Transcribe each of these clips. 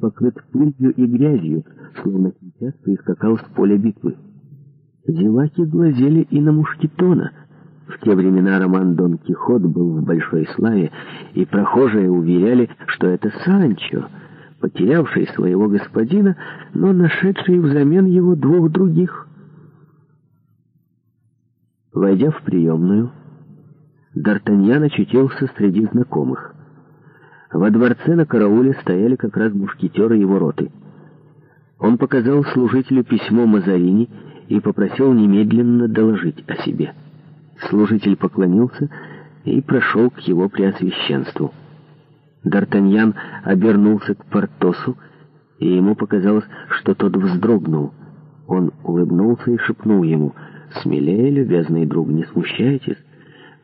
покрыт пылью и грязью, словно сейчас прискакал с поля битвы. Зеваки глазели и на мушкетона. В те времена роман «Дон Кихот» был в большой славе, и прохожие уверяли, что это Санчо, потерявший своего господина, но нашедший взамен его двух других. Войдя в приемную, Д'Артаньян очутился среди знакомых — во дворце на карауле стояли как раз мушкетеры его роты. Он показал служителю письмо Мазарини и попросил немедленно доложить о себе. Служитель поклонился и прошел к его преосвященству. Д'Артаньян обернулся к Портосу, и ему показалось, что тот вздрогнул. Он улыбнулся и шепнул ему «Смелее, любезный друг, не смущайтесь.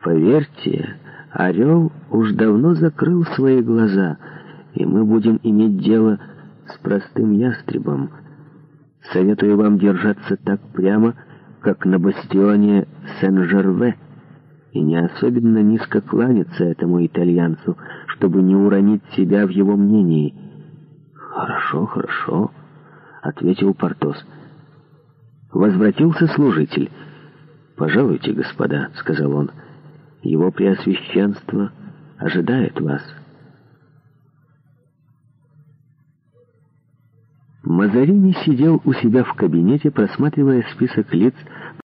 Поверьте, Орел уж давно закрыл свои глаза, и мы будем иметь дело с простым ястребом. Советую вам держаться так прямо, как на бастионе Сен-Жерве, и не особенно низко кланяться этому итальянцу, чтобы не уронить себя в его мнении. «Хорошо, хорошо», — ответил Портос. Возвратился служитель. «Пожалуйте, господа», — сказал он, — его Преосвященство ожидает вас. Мазарини сидел у себя в кабинете, просматривая список лиц,